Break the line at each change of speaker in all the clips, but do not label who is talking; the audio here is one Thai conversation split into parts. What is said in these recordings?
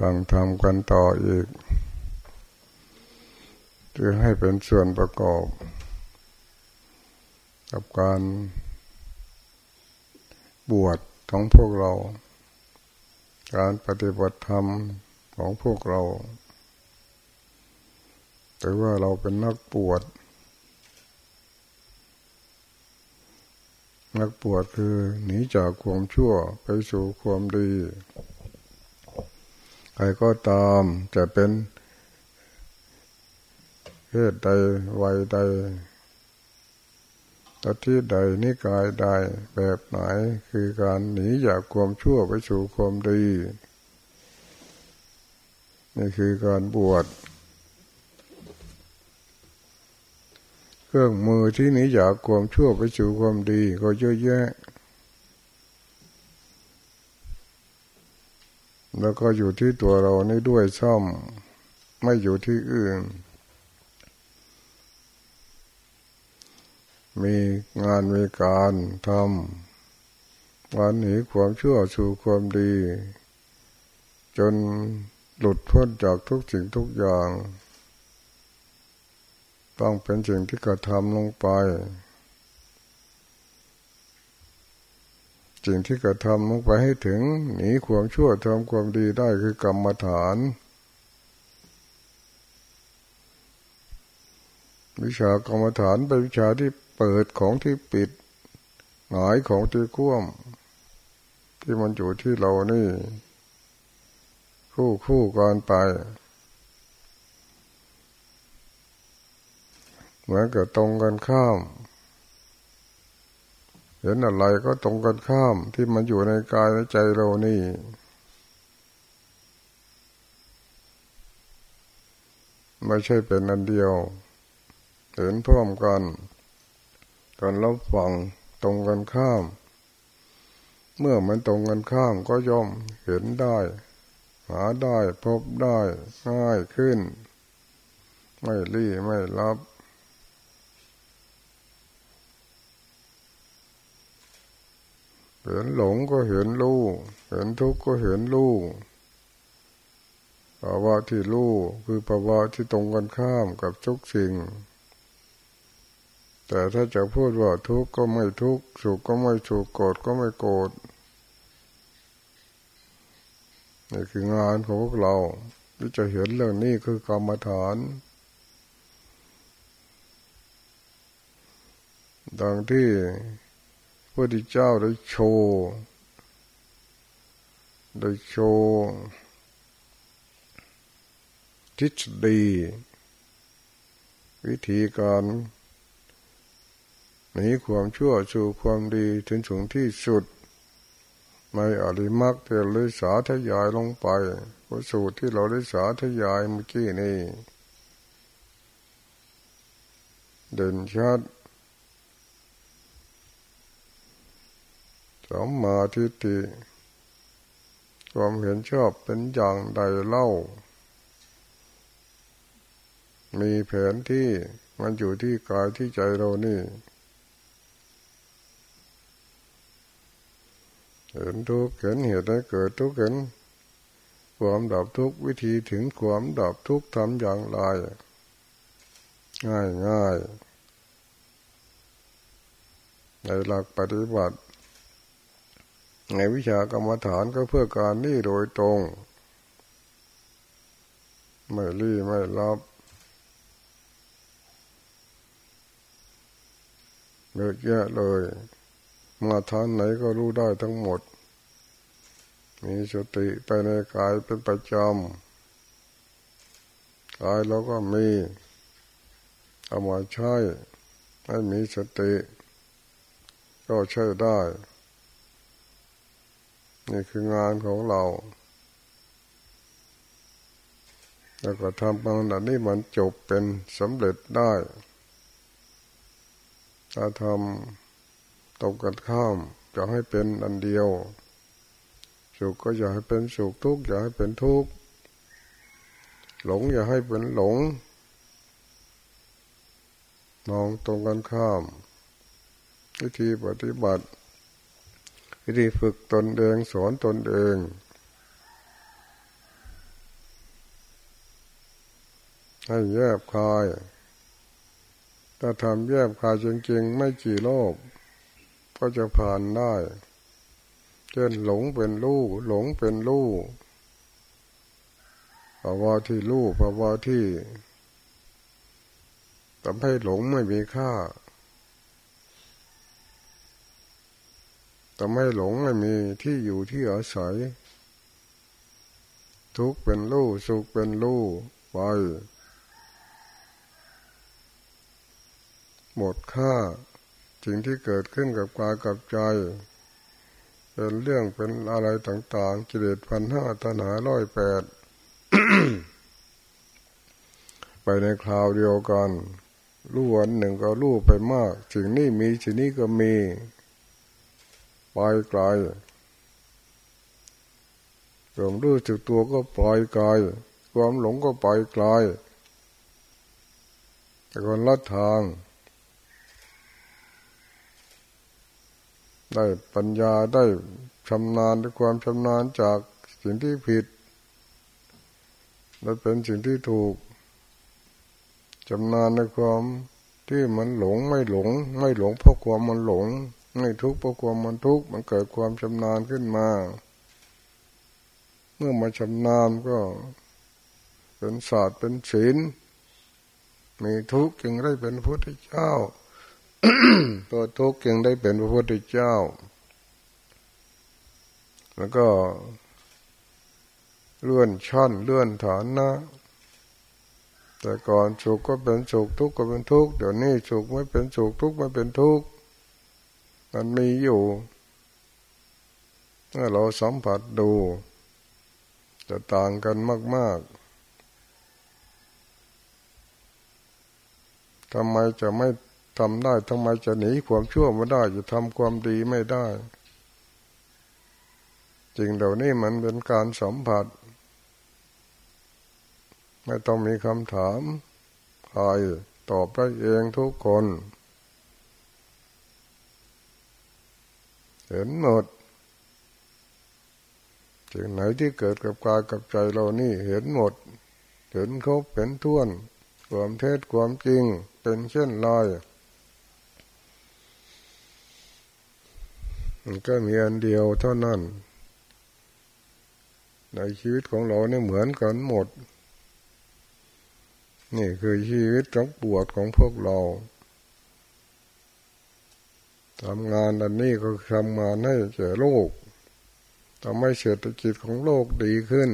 ฟังทำกันต่ออีกเพื่อให้เป็นส่วนประกอบ กับการบวชของพวกเรา การปฏิบัติธรรมของพวกเราแต่ว่าเราเป็นนักบวชนักบวชคือหนีจากความชั่วไปสู่ความดี รก็ตามจะเป็นเพศใดวัยใดตัที่ใดนิกายใดแบบไหนคือการหนีจากความชั่วไปสู่ความดี นี่คือการบวช เครื่องมือที่หนีจากความชั่วไปสู่ความดีก็เยอะแยะ แล้วก็อยู่ที่ตัวเรานี่ด้วยซ่อมไม่อยู่ที่อื่น มีงานมีการทำวันหนีความชั่วสู่ความดี จนหลุดพ้นจากทุกสิ่งทุกอย่าง ต้องเป็นสิ่งที่กระทำลงไป สิ่งที่กระทำลงไปให้ถึง หนีความชั่วทำความดีได้คือกรรมฐาน วิชากรรมฐานเป็นวิชาที่เปิดของที่ปิด หงายของที่ควมที่มันอยู่ที่เรานี่ คู่คู่กันไป เหมือนกับตรงกันข้าม เห็นอะไรก็ตรงกันข้ามที่มันอยู่ในกายในใจเรานี่ ไม่ใช่เป็นอันเดียว เห็นพร้อมกันการรับฟังตรงกันข้าม เมื่อมันตรงกันข้ามก็ย่อมเห็นได้ หาได้พบได้ง่ายขึ้น ไม่รีไม่รับ เห็นหลงก็เห็นรู้เห็นทุกข์ก็เห็นรู้ภาวะที่รู้คือภาวะที่ตรงกันข้ามกับทุกสิ่ง แต่ถ้าจะพูดว่าทุกข์ก็ไม่ทุกข์สุขก็ไม่สุขโกรธก็ไม่โกรธนี่คืองานของพวกเราที่จะเห็นเรื่องนี้คือกรรมฐาน ดังที่ พระพุทธเจ้าได้โชว์ได้โชว์ทฤษฎีวิธีการหนีความชั่วสู่ความดีถึงสูงที่สุดในอริมักที่เราได้สาธยายลงไปพระสูตรที่เราได้สาธยายเมื่อกี้นี้เด่นชัด สัมมาทิฏฐิความเห็นชอบเป็นอย่างใดเล่า มีแผนที่มันอยู่ที่กายที่ใจเรานี่ เห็นทุกข์เห็นเหตุให้เกิดทุกข์เห็นความดับทุกข์วิธีถึงความดับทุกข์ทำอย่างไร ง่ายง่ายในหลักปฏิบัติ ในวิชากรรมฐานก็เพื่อการนี่โดยตรง ไม่รีไม่รับเยอะแยะเลย มาทานไหนก็รู้ได้ทั้งหมด มีสติไปในกายเป็นประจำกายเราก็มี เอามาใช้ให้มีสติ ก็ใช้ได้ นี่คืองานของเรา แล้วก็ทำบางอย่างนี้มันจบเป็นสำเร็จได้ ถ้าทำตกกันข้ามจะให้เป็นอันเดียว สุขก็อย่าให้เป็นสุขทุกข์อย่าให้เป็นทุกข์หลงอย่าให้เป็นหลงมองตรงกันข้าม วิธีปฏิบัติ วิธีฝึกตนเองสอนตนเองให้แยบคายถ้าทำแยบคายจริงๆ ไม่กี่โลก ก็จะผ่านได้เช่นหลงเป็นลูกหลงเป็นลูกภาวะที่ลูกภาวะที่ทำให้หลงไม่มีค่า ทำให้หลงไม่มีที่อยู่ที่อาศัย ทุกเป็นลูกสุขเป็นลูกไป หมดค่าสิ่งที่เกิดขึ้นกับกายกับใจ เป็นเรื่องเป็นอะไรต่างๆ กิเลสพันห้าตนาร้อยแปดไปในคราวเดียวกัน รู้วันหนึ่งก็รู้ไปมากสิ่งนี้มีสิ่งนี้ก็มี ปล่อยไกลความรู้สึกตัวก็ปล่อยไกลความหลงก็ปล่อยไกลแต่คนลัดทาง ได้ปัญญาได้ชำนาญด้วยความชำนาญจากสิ่งที่ผิดและเป็นสิ่งที่ถูกชำนาญในความที่มันหลงไม่หลง ไม่หลงเพราะความมันหลง ไม่ทุกข์เพราะความมันทุกข์มันเกิดความชำนาญขึ้นมา เมื่อมาชำนาญก็เป็นศาสตร์เป็นศีลมีทุกข์จึงได้เป็นพระพุทธเจ้าตัวทุกข์จึงได้เป็นพระพุทธเจ้า แล้วก็เลื่อนชั้นเลื่อนฐานนะ แต่ก่อนสุขก็เป็นสุขทุกข์ก็เป็นทุกข์เดี๋ยวนี้สุขไม่เป็นสุขทุกข์ไม่เป็นทุกข์ มันมีอยู่เมื่อเราสัมผัสดู จะต่างกันมาก ๆทำไมจะไม่ทำได้ทำไมจะหนีความชั่วไม่ได้ จะทำความดีไม่ได้จริงเดี๋ยวนี้มันเป็นการสัมผัส ไม่ต้องมีคำถามใครตอบได้เองทุกคน เห็นหมดจึงไหนที่เกิดกับกายกับใจเรานี่เห็นหมด เห็นครบเห็นท้วน ความเท็จความจริงเป็นเช่นไรมันก็มีอันเดียวเท่านั้น ในชีวิตของเราเนี่ยเหมือนกันหมด นี่คือชีวิตของปวดของพวกเรา ทำงานอันนี้ก็ทำงานให้แก่โลกทำให้เศรษฐกิจของโลกดีขึ้น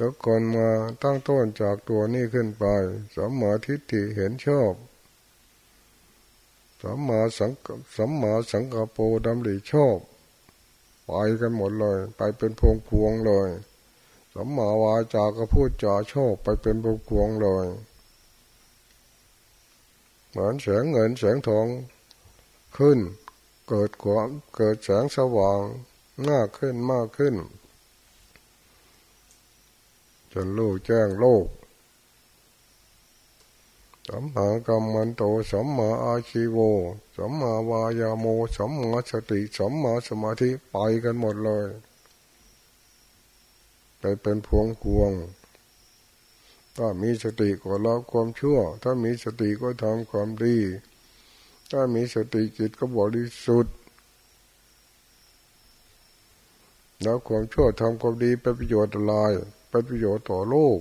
ทุกคนมาตั้งต้นจากตัวนี้ขึ้นไปสมมาทิฏฐิเห็นชอบสมมาสังสมมาสังกปดำริชอบไปกันหมดเลย ไปเป็นพวงพวงเลยสมมาวาจาก็พูดจาชอบไปเป็นบุกวงเลย เหมือนแสงเงินแสงทอง ขึ้น เกิดความเกิดแสงสว่างมากขึ้นมากขึ้น จนลูกแจ้งโลกสัมมากรรมันโตสัมมาอาชีโวสัมมาวายาโมสัมมาสติสัมมาสมาธิไปกันหมดเลยไปเป็นพวงพวง ถ้ามีสติก็ละความชั่ว ถ้ามีสติก็ทำความดี ถ้ามีสติจิตก็บริสุทธิ์แล้วความชั่วทำความดีเป็นประโยชน์อะไรเป็นประโยชน์ต่อโลก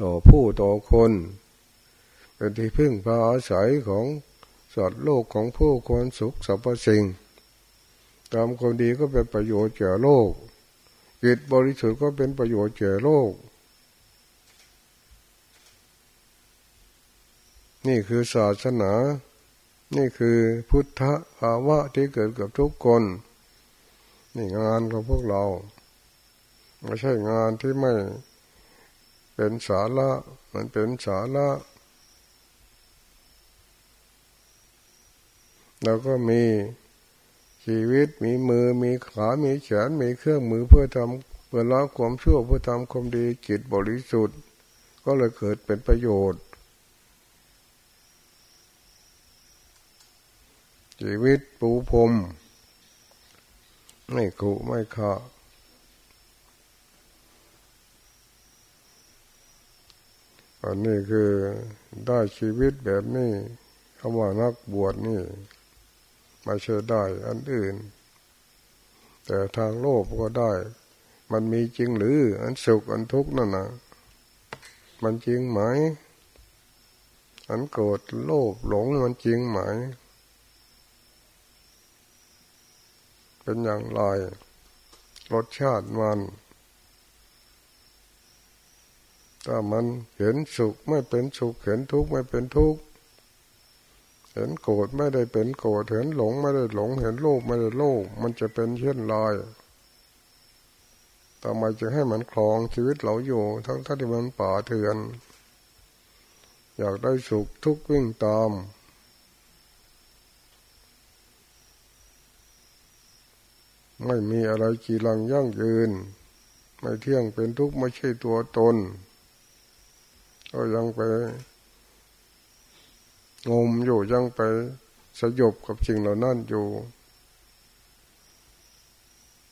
ต่อผู้ต่อคน เป็นที่พึ่งพาอาศัยของสัตว์โลกของผู้คนสุขสรรพสิ่งทำความดีก็เป็นประโยชน์แก่โลกจิตบริสุทธิ์ก็เป็นประโยชน์แก่โลก นี่คือศาสนา นี่คือพุทธภาวะที่เกิดกับทุกคน นี่งานของพวกเรา ไม่ใช่งานที่ไม่เป็นสาระมันเป็นสาระแล้วก็มีชีวิตมีมือมีขา มีแขน มีเครื่องมือเพื่อทำเพื่อละความชั่วเพื่อทำความดีจิตบริสุทธิ์ ก็เลยเกิดเป็นประโยชน์ ชีวิตปูพรมไม่ขุไม่ขาอันนี้คือได้ชีวิตแบบนี้คำว่านักบวชนี่ไม่ใช่ได้อันอื่น แต่ทางโลกก็ได้ มันมีจริงหรือ อันสุขอันทุกข์นั่นนะมันจริงไหม อันโกรธโลภหลงมันจริงไหม เป็นอย่างไร รสชาติมัน ถ้ามันเห็นสุขไม่เป็นสุข เห็นทุกข์ไม่เป็นทุกข์ เห็นโกรธไม่ได้เป็นโกรธ เห็นหลงไม่ได้หลง เห็นโลภไม่ได้โลภ มันจะเป็นเช่นไรทำไมจะให้มันคลองชีวิตเราอยู่ ทั้งที่มันป่าเถื่อน อยากได้สุขทุกข์วิ่งตาม ไม่มีอะไรกีรังยั่งยืน ไม่เที่ยงเป็นทุกข์ไม่ใช่ตัวตน ก็ยังไปงมอยู่ยังไปสยบกับสิ่งเหล่านั้นอยู่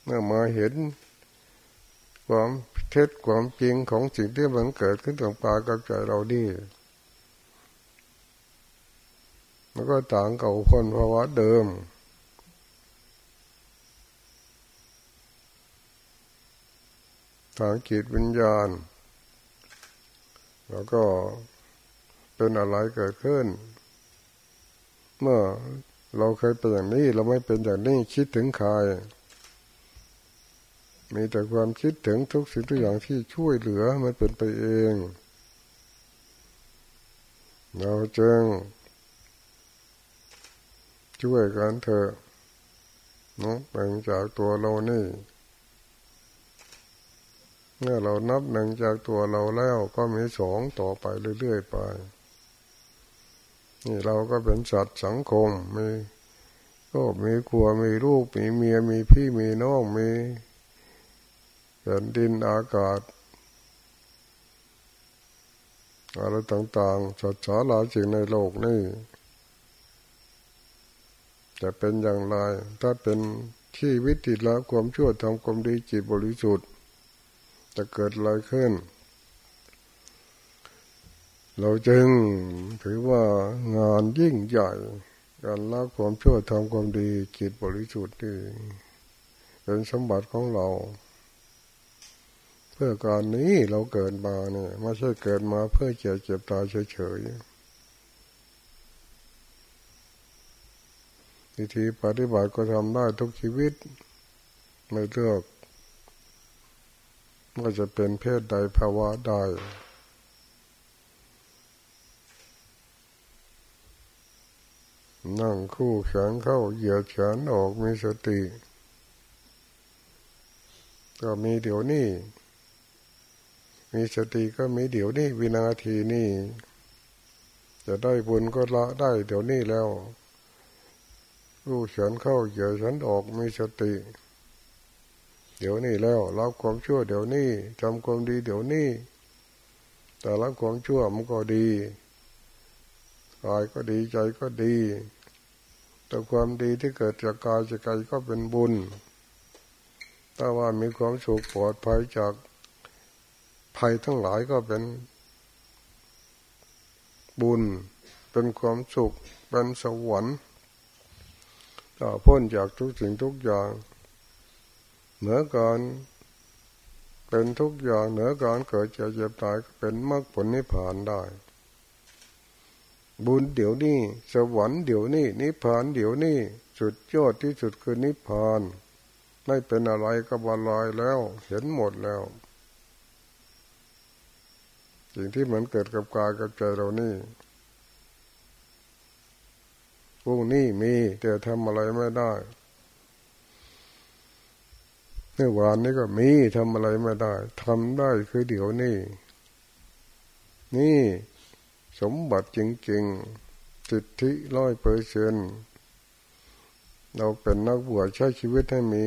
เมื่อมาเห็น ความเท็จความจริงของสิ่งที่มันเกิดขึ้นกับปากับใจเราดีมันก็ต่างเก่าคนภาวะเดิม ทางจิตวิญญาณ แล้วก็เป็นอะไรเกิดขึ้น เมื่อเราเคยเป็นอย่างนี้เราไม่เป็นอย่างนี้คิดถึงใคร มีแต่ความคิดถึงทุกสิ่งทุกอย่างที่ช่วยเหลือมันเป็นไปเอง เราจึงช่วยกันเถอะเนาะแบ่งจากตัวเรานี่ เมื่อเรานับหนึ่งจากตัวเราแล้วก็มีสองต่อไปเรื่อยๆไป นี่เราก็เป็นสัตว์สังคมมีก็มีครัวมีลูกมีเมียมีพี่มีน้องมีแผ่นดินอากาศอะไรต่างๆสัตว์สาราสิ่งในโลกนี่จะเป็นอย่างไร ถ้าเป็นที่วิติละความชั่วทำความดีจิตบริสุทธิ์ จะเกิดอะไรขึ้น เราจึงถือว่างานยิ่งใหญ่การละความชั่วทำความดีจิตบริสุทธิ์ที่เป็นสมบัติของเรา เพื่อการนี้เราเกิดมาเนี่ยไม่ใช่เกิดมาเพื่อเจ็บเจ็บตายเฉยๆวิธีปฏิบัติก็ทำได้ทุกชีวิต ไม่เลือก ว่าจะเป็นเพศใดภาวะใดนั่งคู่แขนเข้าเหยียดแขนออกมีสติ ก็มีเดี๋ยวนี้ มีสติก็มีเดี๋ยวนี้วินาทีนี้จะได้บุญก็ละได้เดี๋ยวนี้แล้ว คู่แขนเข้าเหยียดแขนออกมีสติ เดี๋ยวนี้แล้วรับความชั่วเดี๋ยวนี้ทำความดีเดี๋ยวนี้แต่รับความชั่วมันก็ดีกายก็ดีใจก็ดี แต่ความดีที่เกิดจากกายจากใจก็เป็นบุญถ้าว่ามีความสุขปลอดภัยจากภัยทั้งหลายก็เป็นบุญ เป็นความสุข เป็นสวรรค์พ้นจากทุกสิ่งทุกอย่าง เหนือการเป็นทุกอย่างเหนือการเกิดเจ็บเจ็บตายเป็นมรรคผลนิพพานได้ บุญเดี๋ยวนี้ สวรรค์เดี๋ยวนี้ นิพพานเดี๋ยวนี้สุดยอดที่สุดคือนิพพานไม่เป็นอะไรก็บาลอยแล้ว เห็นหมดแล้ว สิ่งที่เหมือนเกิดกับกายกับใจเรานี่พวกนี้มีแต่ทำอะไรไม่ได้ มื่อวานนี้ก็มีทำอะไรไม่ได้ทำได้คือเดี๋ยวนี้ นี่สมบัติจริงๆ สิทธิร้อยเปอร์เซนเราเป็นนักบวชใช้ชีวิตให้มี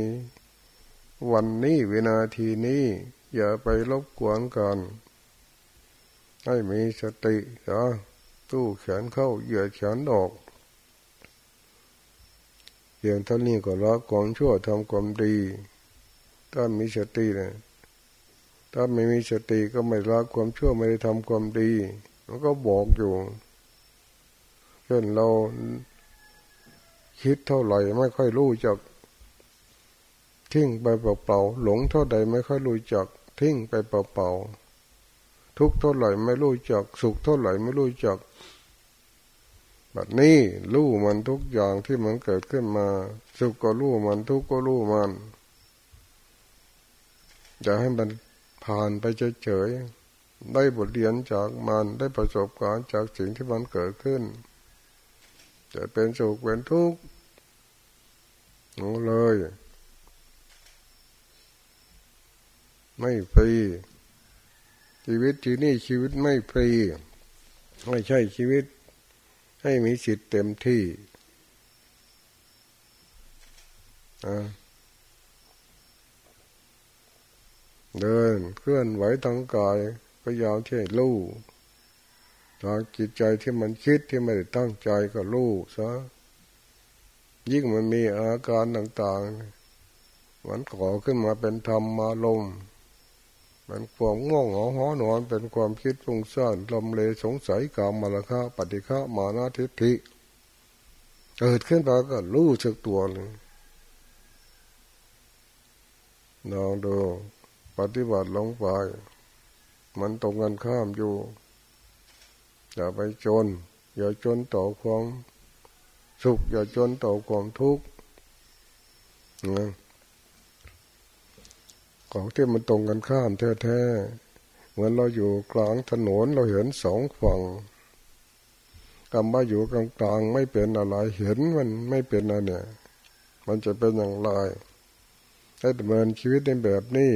วันนี้วินาทีนี้ อย่าไปรบกวนกันให้มีสตินะตู้แขนเข้าเหยียดแขนออกเพียงเท่านี้ก็ละความชั่วทำความดี ถ้ามีสติเนี่ยถ้าไม่มีสติก็ไม่ละความชั่วไม่ได้ทำความดี มันก็บอกอยู่เช่นเราคิดเท่าไหร่ไม่ค่อยรู้จัก ทิ้งไปเปล่าๆหลงเท่าใดไม่ค่อยรู้จัก ทิ้งไปเปล่าๆทุกเท่าไหร่ไม่รู้จัก สุขเท่าไหร่ไม่รู้จักแบบนี้รู้มันทุกอย่างที่มันเกิดขึ้นมา สุขก็รู้มันทุกข์ก็รู้มัน อย่าให้มันผ่านไปเฉยๆได้บทเรียนจากมันได้ประสบการณ์จากสิ่งที่มันเกิดขึ้น จะเป็นสุขเป็นทุกข์รู้เลย ไม่ฟรีชีวิตที่นี่ชีวิตไม่ฟรีไม่ใช่ชีวิต ให้มีสิทธิ์เต็มที่อ่า เดินเคลื่อนไหวทางกายพยายามที่ให้รู้ทางจิตใจที่มันคิดที่ไม่ได้ตั้งใจก็รู้ซะยิ่งมันมีอาการต่างๆมันก่อขึ้นมาเป็นธรรมมาลมมันความง่วงเหงาหอนอนเป็นความคิดฟุ้งซ่านลมเลสงสัยกามมาลคะปฏิฆะมานาทิฏฐิเกิดขึ้นไปก็รู้สึกตัวเลยลองดู ปฏิบัติลงไปมันตรงกันข้ามอยู่ อย่าไปจน อย่าจนต่อความสุข อย่าจนต่อความทุกข์ของที่มันตรงกันข้ามแท้ๆเหมือนเราอยู่กลางถนนเราเห็นสองฝั่งคำว่าอยู่กลางๆไม่เป็นอะไรเห็นมันไม่เป็นอะไรเนี่ย มันจะเป็นอย่างไรให้ดำเนินชีวิตในแบบนี้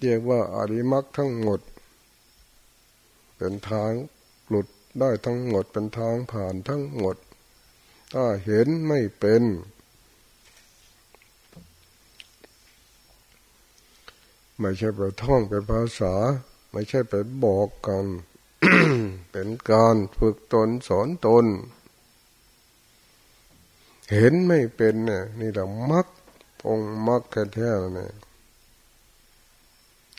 เรียกว่าอริมักทั้งหมด เป็นทางหลุดได้ทั้งหมดเป็นทางผ่านทั้งหมด ถ้าเห็นไม่เป็น ไม่ใช่ไปท่องเป็นภาษา ไม่ใช่ไปบอกกัน เป็นการฝึกตนสอนตน เห็นไม่เป็นเนี่ยนี่เรามักองมักแท้ๆเนี่ย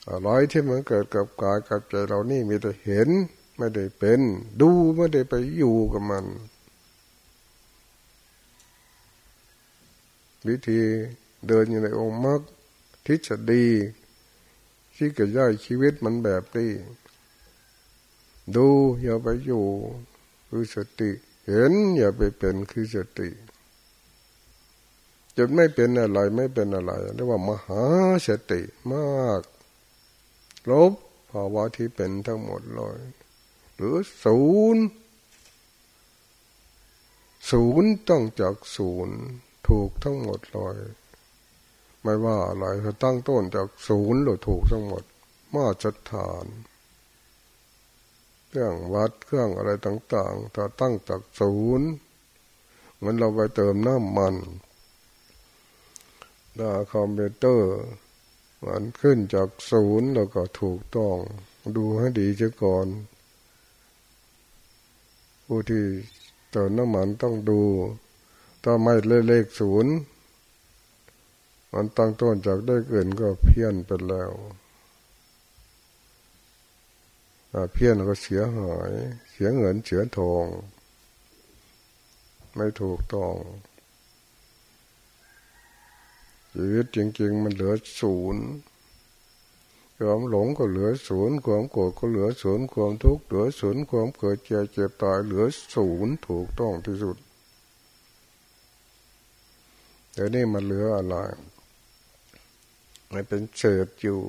อะไรที่มันเกิดกับกายกับใจเรานี่มีแต่เห็น ไม่ได้เป็น ดูไม่ได้ไปอยู่กับมัน วิธีเดินอยู่ในองค์มรรคทิศดีที่เกิดได้ชีวิตมันแบบนี้ดูอย่าไปอยู่คือสติ เห็นอย่าไปเป็นคือสติจนไม่เป็นอะไรไม่เป็นอะไรเรียกว่ามหาสติมาก ลบภาวะที่เป็นทั้งหมดเลยหรือศูนย์ศูนย์ต้องจากศูนย์ถูกทั้งหมดเลยไม่ว่าอะไรเขาตั้งต้นจากศูนย์หรือถูกทั้งหมด มาจัดฐาน เครื่องวัดเครื่องอะไรต่าง ๆ ถ้าตั้งจากศูนย์เหมือนเราไปเติมน้ำมันดาคอมพิวเตอร์ มันขึ้นจากศูนย์แล้วก็ถูกต้อง ดูให้ดีเจ้าก่อน ผู้ที่เติมน้ำมันต้องดูถ้าไม่เลขศูนย์มันตั้งต้นจากได้เกินก็เพี้ยนไปแล้วเพี้ยนก็เสียหาย เสียเงินเสียทอง ไม่ถูกต้อง ชีวิตจริง ๆ มันเหลือศูนย์ความหลงก็เหลือศูนย์ความโกรธก็เหลือศูนย์ความทุกข์เหลือศูนย์ความเกิดเจ็บเจ็บตายเหลือศูนย์ถูกต้องที่สุดเดี๋ยวนี้มันเหลืออะไรไม่เป็นเศษอยู่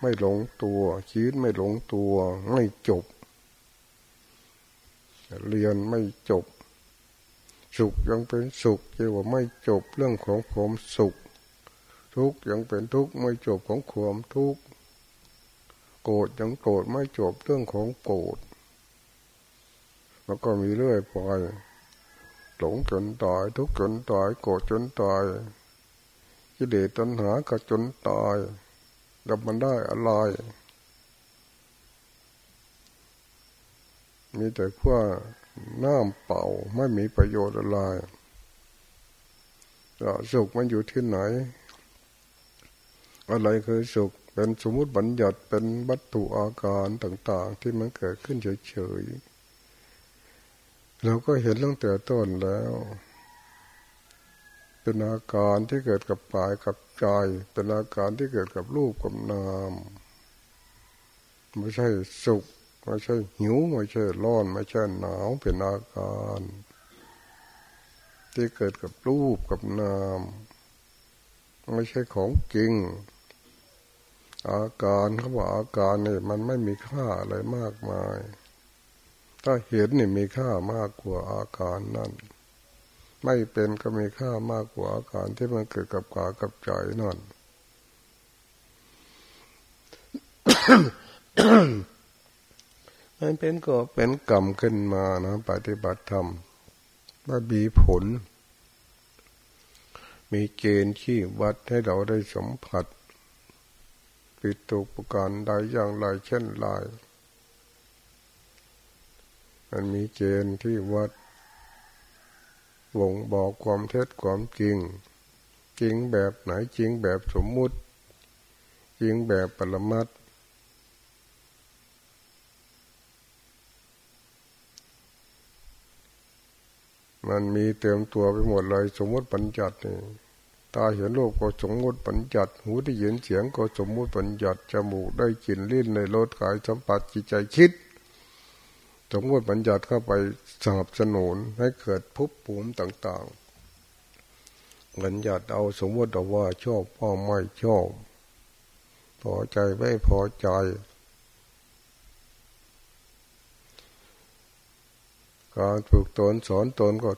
ไม่หลงตัวชีวิตไม่หลงตัว ไม่จบ เรียนไม่จบ สุขยังเป็นสุขเรียกว่าไม่จบเรื่องของความสุข ทุกยังเป็นทุกไม่จบของความทุกโกรธยังโกรธไม่จบเรื่องของโกรธแล้วก็มีเรื่อยไปหลงจนตายทุกจนตายโกรธจนตายกิเลสตัณหาก็จนตายดับมันได้อะไรมีแต่ขั้ว น้ำเป่าไม่มีประโยชน์อะไรสุขมันอยู่ที่ไหน อะไรคือสุขเป็นสมมติบัญญัติเป็นวัตถุอาการต่าง ๆ ที่มันเกิดขึ้นเฉยๆเราก็เห็นตั้งแต่ต้นแล้ว เป็นอาการที่เกิดกับกายกับใจเป็นอาการที่เกิดกับรูปกับนาม ไม่ใช่สุข ไม่ใช่หิวไม่ใช่ร้อนไม่ใช่หนาวเป็นอาการ ที่เกิดกับรูปกับนาม ไม่ใช่ของจริง อาการเขาบอกอาการเนี่ยมันไม่มีค่าอะไรมากมาย ถ้าเห็นนี่มีค่ามากกว่าอาการนั่น ไม่เป็นก็มีค่ามากกว่าอาการที่มันเกิดกับกากับใจนั่น มันเป็นก็เป็นกรรมขึ้นมานะปฏิบัติธรรมว่ามีผล มีเกณฑ์ที่วัดให้เราได้สัมผัส ปิดตุปการใดอย่างไรเช่นไรมันมีเกณฑ์ที่วัดวงบอกความเท็จความจริง จริงแบบไหนจริงแบบสมมุติ จริงแบบปรมัต มันมีเต็มตัวไปหมดเลย สมมติปัญจัดนี่ตาเห็นโลกก็สมมติปัญจัดหูได้ยินเสียงก็สมมติปัญจัดจมูกได้กลิ่นลิ้นในรสกายสัมผัสจิตใจคิด สมมติปัญจัดเข้าไปสนับสนุนให้เกิดภพภูมิต่างๆปัญจัดเอาสมมติเอาว่าชอบพ่อไม่ชอบพอใจไม่พอใจ การฝึกตนสอนตนก็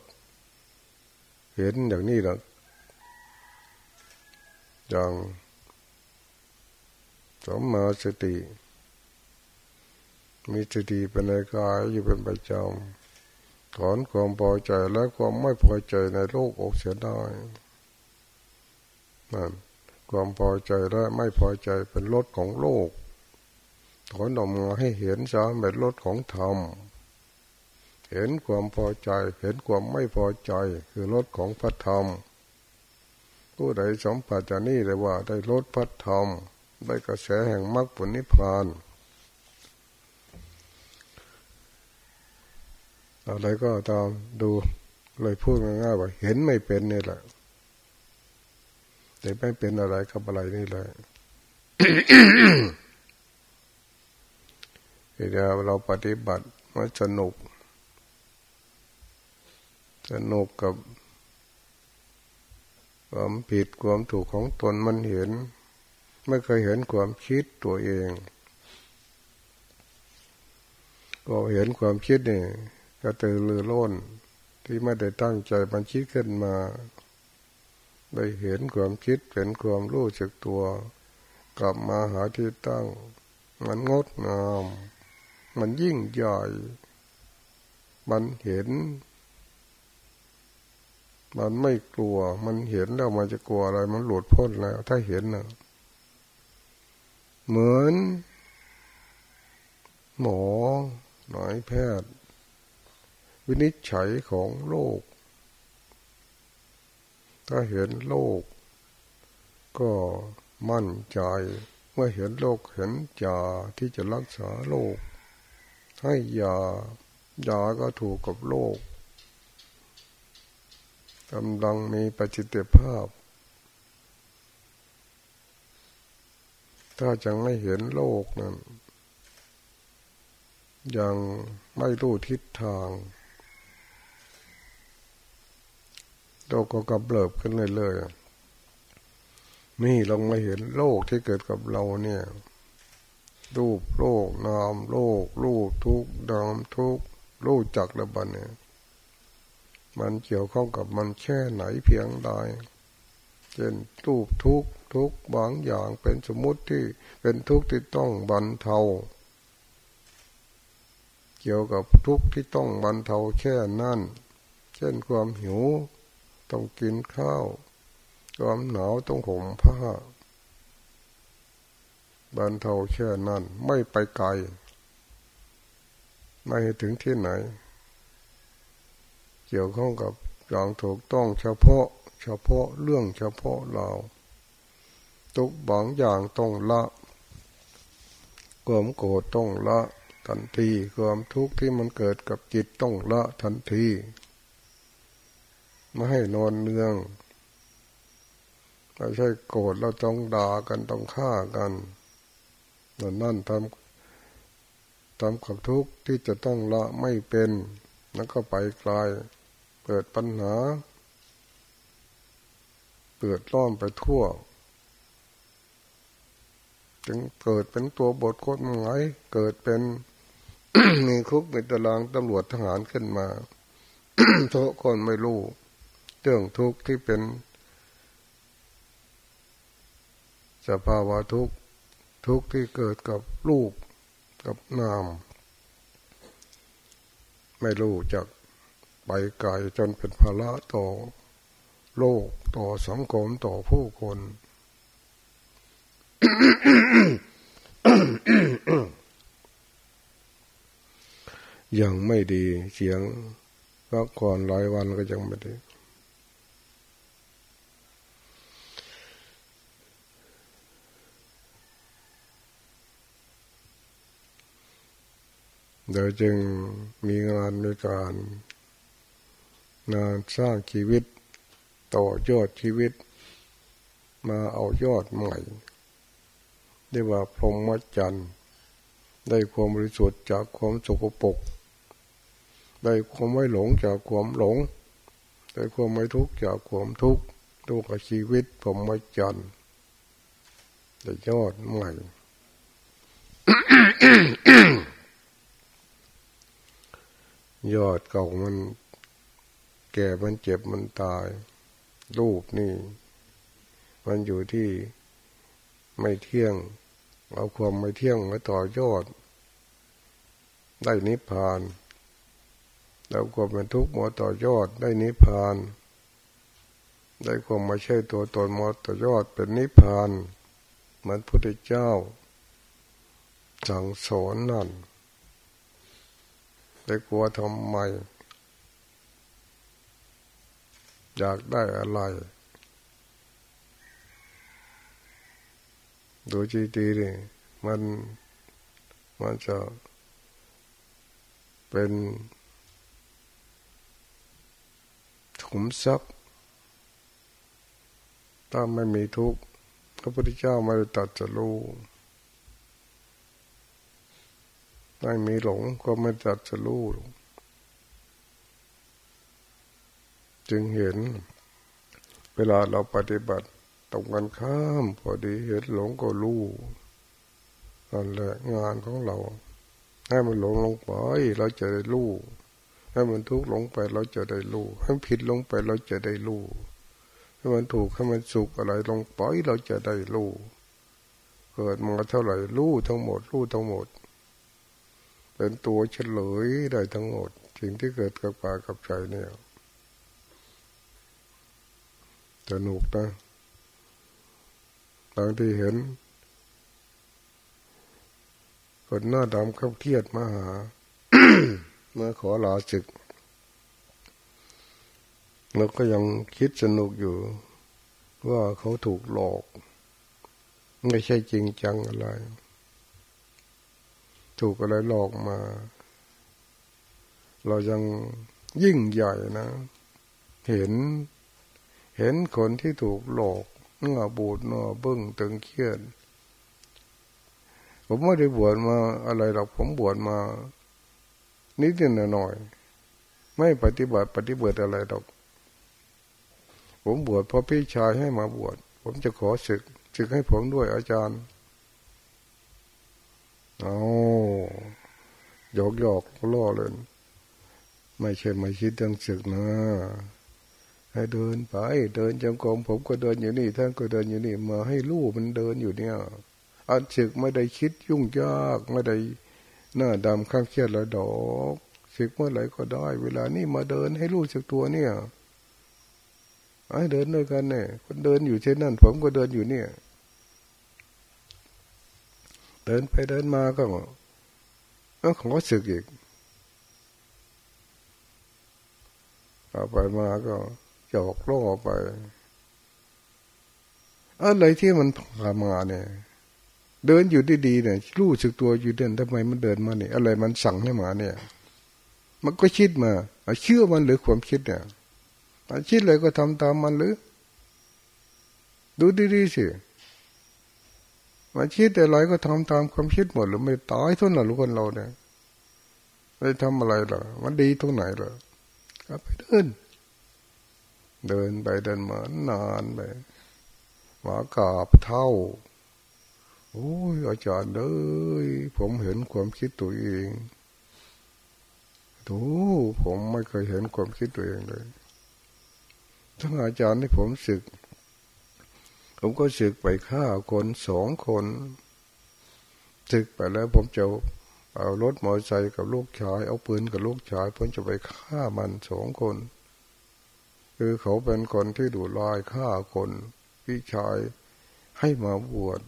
เห็นอย่างนี้แหละอย่างสมมาสติ มีสติเป็นในกายอยู่เป็นประจำถอนความพอใจและความไม่พอใจในโลกออกเสียได้นั่นความพอใจและไม่พอใจเป็นรถของโลกถอนออกมาให้เห็นซะเป็นรถของธรรม เห็นความพอใจ เห็นความไม่พอใจ คือรสของพระธรรม ผู้ใดสมผัสจานี้เลยว่าได้รสพระธรรม ได้กระแสแห่งมรรคผลนิพพานอะไรก็ตามดูเลยพูดง่ายๆว่าเห็นไม่เป็นนี่แหละ แต่ไม่เป็นอะไรกับอะไรนี่แหละเดี๋ยวเราปฏิบัติมันสนุก สนุกกับความผิดความถูกของตนมันเห็น ไม่เคยเห็นความคิดตัวเอง ก็เห็นความคิดนี่ก็ตื่นลือล้นที่ไม่ได้ตั้งใจมันคิดขึ้นมา ได้เห็นความคิดเป็นความรู้จักตัว กลับมาหาที่ตั้ง มันงดงาม มันยิ่งใหญ่ มันเห็น มันไม่กลัว มันเห็นแล้วมันจะกลัวอะไร มันหลุดพ้นแล้ว ถ้าเห็นนะเหมือน หมอหนายแพทย์ วินิจฉัยของโรคถ้าเห็นโรคก็มั่นใจ เมื่อเห็นโรคเห็นยาที่จะรักษาโรคให้ยายาก็ถูกกับโรค กำลังมีประจิตภาพ ถ้าจังไม่เห็นโลกนั้น ยังไม่รู้ทิศทาง โลกก็กำเริบขึ้นเรื่อยๆนี่ลองมาเห็นโลกที่เกิดกับเราเนี่ยรูปโลกนามโลกรูปทุกนามทุกรูปจักระบันเนี่ย มันเกี่ยวข้องกับมันแค่ไหนเพียงใดเช่นรูปทุกทุกบางอย่างเป็นสมมุติที่เป็นทุกที่ต้องบรรเทา เกี่ยวกับทุกที่ต้องบรรเทาแค่นั้นเช่นความหิวต้องกินข้าว ความหนาวต้องห่มผ้าบรรเทาแค่นั้นไม่ไปไกล ไม่ถึงที่ไหน เกี่ยวข้องกับอย่างถูกต้องเฉพาะ เฉพาะเรื่องเฉพาะเราทุกบางอย่างต้องละความโกรธต้องละทันทีความทุกข์ที่มันเกิดกับจิตต้องละทันทีไม่ให้นอนเนืองไม่ใช่โกรธเราต้องด่ากันต้องฆ่ากันนั่นนั่นทำทำกับทุกข์ที่จะต้องละไม่เป็น แล้วก็ไปไกล เกิดปัญหา เกิดร้อนไปทั่ว จึงเกิดเป็นตัวบทกฎหมายเกิดเป็นมีคุกมีตารางตำรวจทหารขึ้นมาทุกคนไม่รู้เรื่องทุกข์ที่เป็นสภาวะทุกข์ทุกข์ที่เกิดกับลูกกับนาม ไม่รู้จัก ไปไกลจนเป็นภาระต่อโลกต่อสังคมต่อผู้คนยังไม่ดีเสียงพักก่อนหลายวันก็ยังไม่ดีเดี๋ยวจึงมีงานมีการ งานสร้างชีวิต ต่อยอดชีวิต มาเอายอดใหม่เรียกว่าพรหมจรรย์ได้ความบริสุทธิ์จากความสกปรกได้ความไม่หลงจากความหลง ได้ความไม่ทุกข์จากความทุกข์ดูกับชีวิตพรหมจรรย์ได้ยอดใหม่ยอดเก่ามัน แก่มันเจ็บมันตาย รูปนี่ มันอยู่ที่ไม่เที่ยง เอาความไม่เที่ยงมาต่อยอด ได้นิพพานแล้วความเป็นทุกข์มาต่อยอดได้นิพพาน ได้ความไม่ใช่ตัวตนมาต่อยอดเป็นนิพพาน เหมือนพุทธเจ้าสั่งสอนนั่นไปกลัวทำไม อยากได้อะไรดูจีดีดิมันมันจะเป็นถุมซักถ้าไม่มีทุกข์พระพุทธเจ้าไม่ได้ตัดจะรู้ไม่มีหลงก็ไม่จัดจะรู้ จึงเห็น เวลาเราปฏิบัติตรงกันข้ามพอดีเห็นหลงก็รู้นั่นแหละงานของเรา ให้มันหลงลงไปเราจะได้รู้ให้มันทุกข์ลงไปเราจะได้รู้ให้ผิดลงไปเราจะได้รู้ให้มันถูกให้มันสุขอะไรลงไปเราจะได้รู้เกิดมาเท่าไหร่รู้ทั้งหมดรู้ทั้งหมด เป็นตัวเฉลยได้ทั้งหมดสิ่งที่เกิดกับปากับใจเนี่ย สนุกนะบางที่เห็นคนหน้าดำเขาเครียดมาหาเมื่อขอลาศึกเราก็ยังคิดสนุกอยู่ ว่าเขาถูกหลอก ไม่ใช่จริงจังอะไร ถูกอะไรหลอกมา เรายังยิ่งใหญ่นะ เห็น เห็นคนที่ถูกหลอกเนื้อบูดเนื้อบึ้งตึงเครียดผมไม่ได้บวชมาอะไรหรอกผมบวชมานิดนิดหน่อยไม่ปฏิบัติปฏิบัติอะไรหรอก ผมบวชเพราะพี่ชายให้มาบวชผมจะขอศึกศึกให้ผมด้วยอาจารย์เอาหยอกหยอกล่อเลย ไม่ใช่ไม่คิดเรื่องศึกนะ เดินไปเดินจงกรมผมก็เดินอยู่นี่ท่านก็เดินอยู่นี่ มาให้ลูกมันเดินอยู่เนี่ยอันศึกไม่ได้คิดยุ่งยากไม่ได้หน้าดำข้างเครียดแล้วดอกศึกเมื่อไหร่ก็ได้ เวลานี้มาเดินให้ลูกสึกตัวเนี่ยให้เดินด้วยกันเนี่ยคนเดินอยู่เช่นนั้น ผมก็เดินอยู่เนี่ย เดินไปเดินมาก็ก็ขอสึกอีกต่อไปมาก็ จอกล่อไป อะไรที่มันผ่านมาเนี่ย เดินอยู่ดีๆเนี่ยรู้สึกตัวอยู่เดินทำไมมันเดินมาเนี่ย อะไรมันสั่งให้มาเนี่ย มันก็คิดมาเชื่อมันหรือความคิดเนี่ยคิดอะไรก็ทำตามมันหรือ ดูดีๆสิมาคิดอะไรก็ทำตามความคิดหมดหรือไม่ตายทุนหรอลูกคนเราเนี่ยไม่ทำอะไรหรอมันดีตรงไหนหรอไปเดิน เดินไปเดินมานานไปหมากราบเท่า โอ้ยอาจารย์เลยผมเห็นความคิดตัวเองดูผมไม่เคยเห็นความคิดตัวเองเลย ทั้งอาจารย์ที่ผมศึก ผมก็ศึกไปฆ่าคนสองคนศึกไปแล้วผมจะเอารถมอเตอร์ไซค์กับลูกชาย เอาปืนกับลูกชายผมจะไปฆ่ามันสองคน คือเขาเป็นคนที่ดูลายฆ่าคนพี่ชายให้มาบวช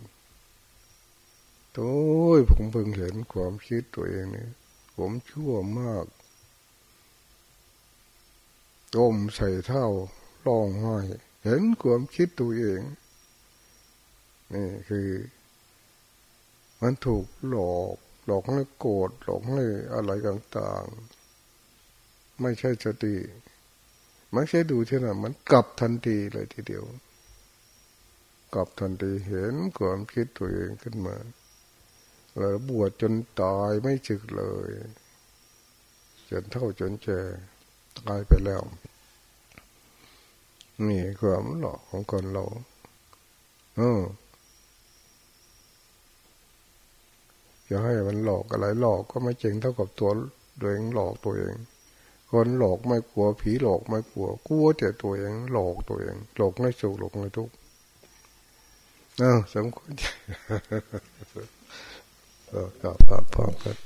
โอ้ยผมเพิ่งเห็นความคิดตัวเองนี่ผมชั่วมากต้มใส่เท่าร้องไห้เห็นความคิดตัวเอง นี่คือ มันถูกหลอกหลอกให้โกรธหลอกให้อะไรต่างๆ ไม่ใช่สติ ไม่ใช่ดูเท่านั้นมันกลับทันทีเลยทีเดียว กลับทันทีเห็นความคิดตัวเองขึ้นมาเลยบวชจนตายไม่จึกเลย จนเท่าจนแก่ตายไปแล้วนี่ความหลอกของคนเราเออจะให้มันหลอกอะไรหลอกก็ไม่จริงเท่ากับตัวตัวเองหลอกตัวเอง คนหลอกไม่กลัวผีหลอกไม่กลัวกลัวแต่ตัวเองหลอกตัวเองหลอกในสุขหลอกในทุกข์เออสมควรก็ก็พอกัน